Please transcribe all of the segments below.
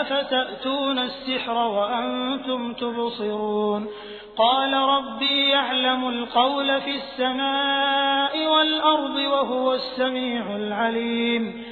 أفتأتون السحر وأنتم تبصرون؟ قال ربي يعلم القول في السماء والأرض وهو السميع العليم.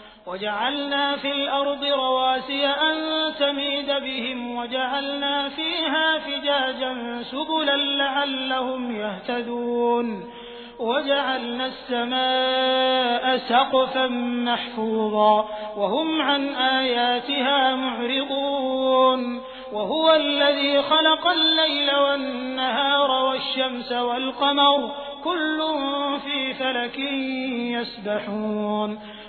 وجعلنا في الأرض رواسي أن تميد بهم وجعلنا فيها فجاجا سبلا لعلهم يهتدون وجعلنا السماء سقفا محفوظا وهم عن آياتها معرضون وهو الذي خلق الليل والنهار والشمس والقمر كل في فلك يسبحون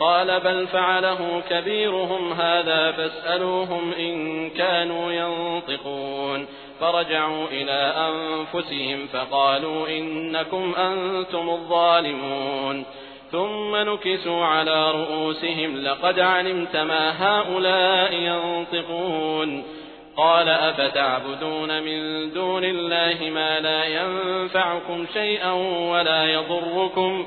قال بل فعله كبيرهم هذا فاسألوهم إن كانوا ينطقون. فرجعوا إلى أنفسهم فقالوا إنكم أنتم الظالمون. ثم نكسوا على رؤوسهم لقد علمت ما هؤلاء ينطقون. قال أفتعبدون من دون الله ما لا ينفعكم شيئا ولا يضركم؟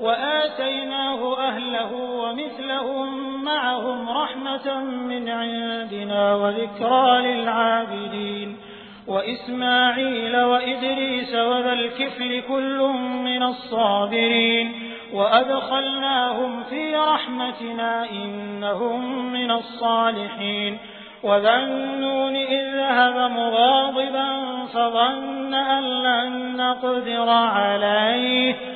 وآتيناه أهله ومثلهم معهم رحمة من عندنا وذكرى للعابدين وإسماعيل وإدريس وذا الكفل كل من الصابرين وأدخلناهم في رحمتنا إنهم من الصالحين وذا النون إذ ذهب مغاضبا فظن أن لن نقدر عليه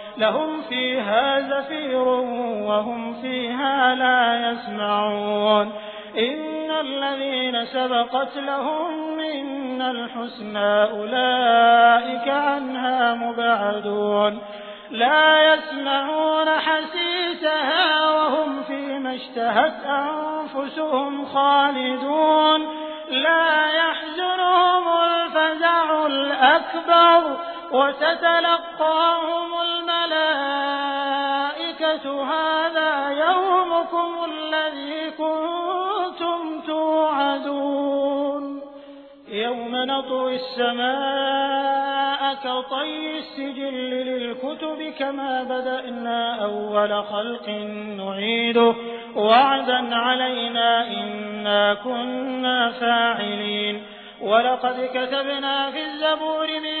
لهم فيها زفير وهم فيها لا يسمعون. إن الذين سبقت لهم منا الحسنى أولئك عنها مبعدون. لا يسمعون حسيسها وهم فيما اشتهت أنفسهم خالدون. لا يحزنهم الفزع الأكبر وتتلقاهم الملائكة هذا يومكم الذي كنتم توعدون. يوم نطوي السماء كطي السجل للكتب كما بدأنا أول خلق نعيده. وعدا علينا إنا كنا فاعلين. ولقد كتبنا في الزبور من